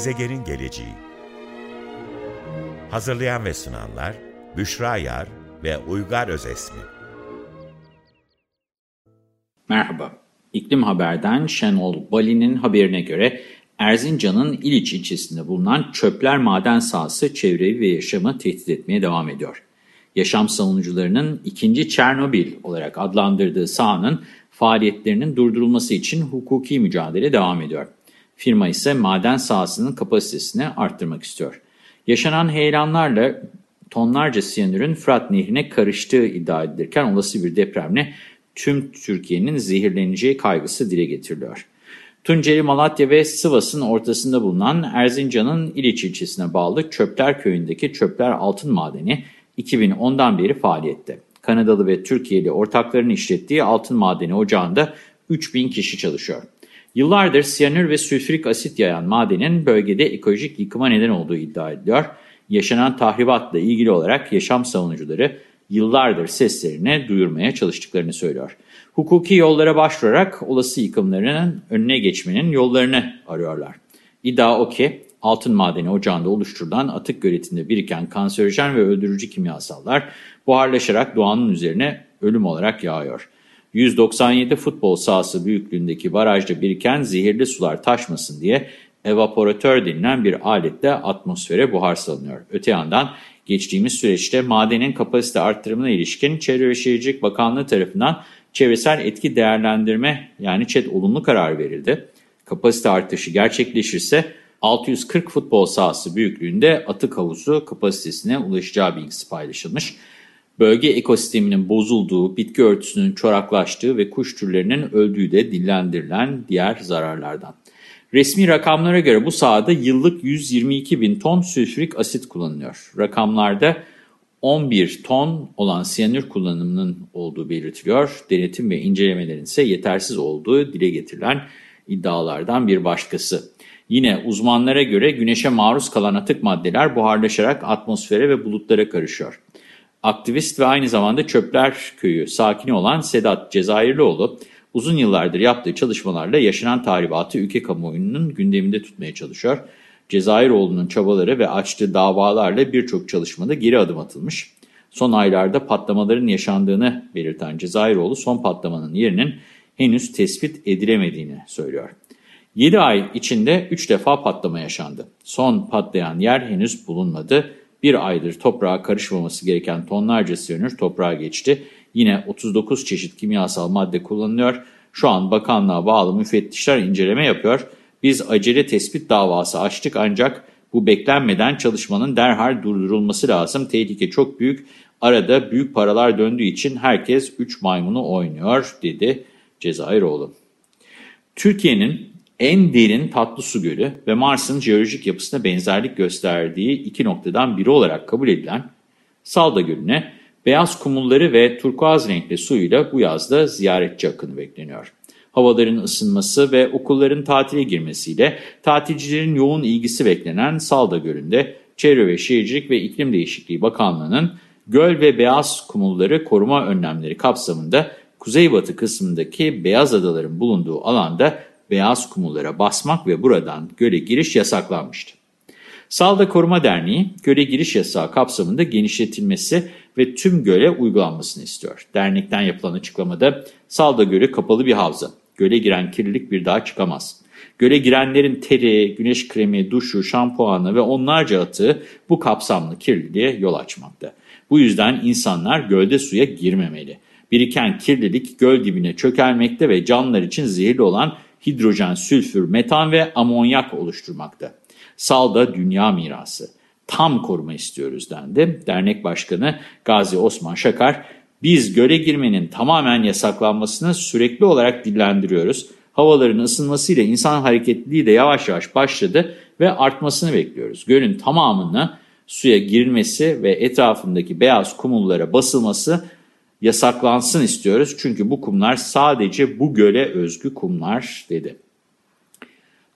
Gezegenin geleceği Hazırlayan ve sunanlar Büşra Yar ve Uygar Özesmi Merhaba, İklim Haber'den Şenol Bali'nin haberine göre Erzincan'ın İliç ilçesinde bulunan çöpler maden sahası çevreyi ve yaşamı tehdit etmeye devam ediyor. Yaşam savunucularının ikinci Çernobil olarak adlandırdığı sahanın faaliyetlerinin durdurulması için hukuki mücadele devam ediyor. Firma ise maden sahasının kapasitesini arttırmak istiyor. Yaşanan heyelanlarla tonlarca siyanürün Fırat Nehri'ne karıştığı iddia edilirken olası bir depremle tüm Türkiye'nin zehirleneceği kaygısı dile getiriliyor. Tunceli, Malatya ve Sivas'ın ortasında bulunan Erzincan'ın İliç ilçesine bağlı Çöpler Köyü'ndeki Çöpler Altın Madeni 2010'dan beri faaliyette. Kanadalı ve Türkiye'li ortakların işlettiği altın madeni ocağında 3000 kişi çalışıyor. Yıllardır siyanür ve sülfürik asit yayan madenin bölgede ekolojik yıkıma neden olduğu iddia ediliyor. Yaşanan tahribatla ilgili olarak yaşam savunucuları yıllardır seslerini duyurmaya çalıştıklarını söylüyor. Hukuki yollara başvurarak olası yıkımlarının önüne geçmenin yollarını arıyorlar. İddia o ki altın madeni ocağında oluşturulan atık göletinde biriken kanserojen ve öldürücü kimyasallar buharlaşarak doğanın üzerine ölüm olarak yağıyor. 197 futbol sahası büyüklüğündeki barajda biriken zehirli sular taşmasın diye evaporatör denilen bir aletle atmosfere buhar salınıyor. Öte yandan geçtiğimiz süreçte madenin kapasite arttırımına ilişkin Çevre ve Şehircilik Bakanlığı tarafından çevresel etki değerlendirme yani ÇED olumlu karar verildi. Kapasite artışı gerçekleşirse 640 futbol sahası büyüklüğünde atık havuzu kapasitesine ulaşacağı bilgisi paylaşılmış. Bölge ekosisteminin bozulduğu, bitki örtüsünün çoraklaştığı ve kuş türlerinin öldüğü de dillendirilen diğer zararlardan. Resmi rakamlara göre bu sahada yıllık 122 bin ton sülfürik asit kullanılıyor. Rakamlarda 11 ton olan siyanür kullanımının olduğu belirtiliyor. Denetim ve incelemelerin ise yetersiz olduğu dile getirilen iddialardan bir başkası. Yine uzmanlara göre güneşe maruz kalan atık maddeler buharlaşarak atmosfere ve bulutlara karışıyor. Aktivist ve aynı zamanda Çöpler Köyü sakini olan Sedat Cezayirlioğlu, uzun yıllardır yaptığı çalışmalarla yaşanan tahribatı ülke kamuoyunun gündeminde tutmaya çalışıyor. Cezayiroğlu'nun çabaları ve açtığı davalarla birçok çalışmada geri adım atılmış. Son aylarda patlamaların yaşandığını belirten Cezayiroğlu son patlamanın yerinin henüz tespit edilemediğini söylüyor. 7 ay içinde 3 defa patlama yaşandı. Son patlayan yer henüz bulunmadı. Bir aydır toprağa karışmaması gereken tonlarca siyanür toprağa geçti. Yine 39 çeşit kimyasal madde kullanılıyor. Şu an bakanlığa bağlı müfettişler inceleme yapıyor. Biz acele tespit davası açtık ancak bu beklenmeden çalışmanın derhal durdurulması lazım. Tehlike çok büyük. Arada büyük paralar döndüğü için herkes 3 maymunu oynuyor dedi Cezayiroğlu. Türkiye'nin en derin tatlı su gölü ve Mars'ın jeolojik yapısına benzerlik gösterdiği iki noktadan biri olarak kabul edilen Salda Gölü'ne beyaz kumulları ve turkuaz renkli suyuyla bu yazda ziyaretçi akını bekleniyor. Havaların ısınması ve okulların tatile girmesiyle tatilcilerin yoğun ilgisi beklenen Salda Gölü'nde Çevre ve Şehircilik ve İklim Değişikliği Bakanlığı'nın göl ve beyaz kumulları koruma önlemleri kapsamında kuzeybatı kısmındaki beyaz adaların bulunduğu alanda beyaz kumullara basmak ve buradan göle giriş yasaklanmıştı. Salda Koruma Derneği, göle giriş yasağı kapsamında genişletilmesi ve tüm göle uygulanmasını istiyor. Dernekten yapılan açıklamada Salda Gölü kapalı bir havza. Göle giren kirlilik bir daha çıkamaz. Göle girenlerin teri, güneş kremi, duşu, şampuanı ve onlarca atığı bu kapsamlı kirliliğe yol açmakta. Bu yüzden insanlar gölde suya girmemeli. Biriken kirlilik göl dibine çökelmekte ve canlılar için zehirli olan hidrojen, sülfür, metan ve amonyak oluşturmakta. Salda dünya mirası. Tam koruma istiyoruz dendi. Dernek Başkanı Gazi Osman Şakar, biz göle girmenin tamamen yasaklanmasını sürekli olarak dillendiriyoruz. Havaların ısınmasıyla insan hareketliliği de yavaş yavaş başladı ve artmasını bekliyoruz. Gölün tamamına suya girilmesi ve etrafındaki beyaz kumullara basılması yasaklansın istiyoruz. Çünkü bu kumlar sadece bu göle özgü kumlar dedi.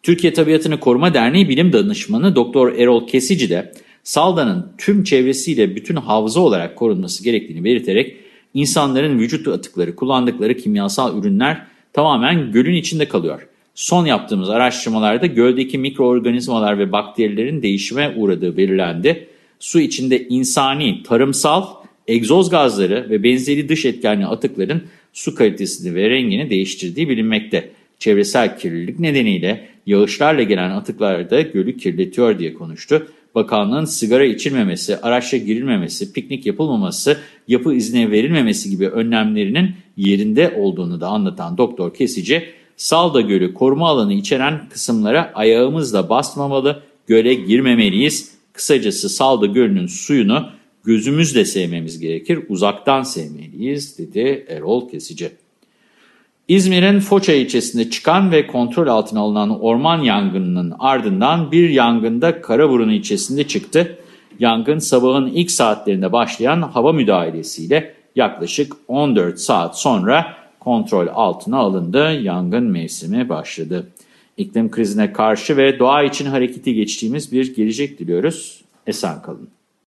Türkiye Tabiatını Koruma Derneği Bilim Danışmanı Doktor Erol Kesici de Salda'nın tüm çevresiyle bütün havza olarak korunması gerektiğini belirterek insanların vücut atıkları kullandıkları kimyasal ürünler tamamen gölün içinde kalıyor. Son yaptığımız araştırmalarda göldeki mikroorganizmalar ve bakterilerin değişime uğradığı belirlendi. Su içinde insani, tarımsal, egzoz gazları ve benzeri dış etkenli atıkların su kalitesini ve rengini değiştirdiği bilinmekte. Çevresel kirlilik nedeniyle yağışlarla gelen atıklar da gölü kirletiyor diye konuştu. Bakanlığın sigara içilmemesi, araçla girilmemesi, piknik yapılmaması, yapı izni verilmemesi gibi önlemlerinin yerinde olduğunu da anlatan Doktor Kesici, Salda Gölü koruma alanı içeren kısımlara ayağımızla basmamalı, göle girmemeliyiz. Kısacası Salda Gölü'nün suyunu gözümüzle sevmemiz gerekir, uzaktan sevmeliyiz dedi Erol Kesici. İzmir'in Foça ilçesinde çıkan ve kontrol altına alınan orman yangınının ardından bir yangında Karaburun ilçesinde çıktı. Yangın sabahın ilk saatlerinde başlayan hava müdahalesiyle yaklaşık 14 saat sonra kontrol altına alındı. Yangın mevsimi başladı. İklim krizine karşı ve doğa için hareketi geçtiğimiz bir gelecek diliyoruz. Esen kalın.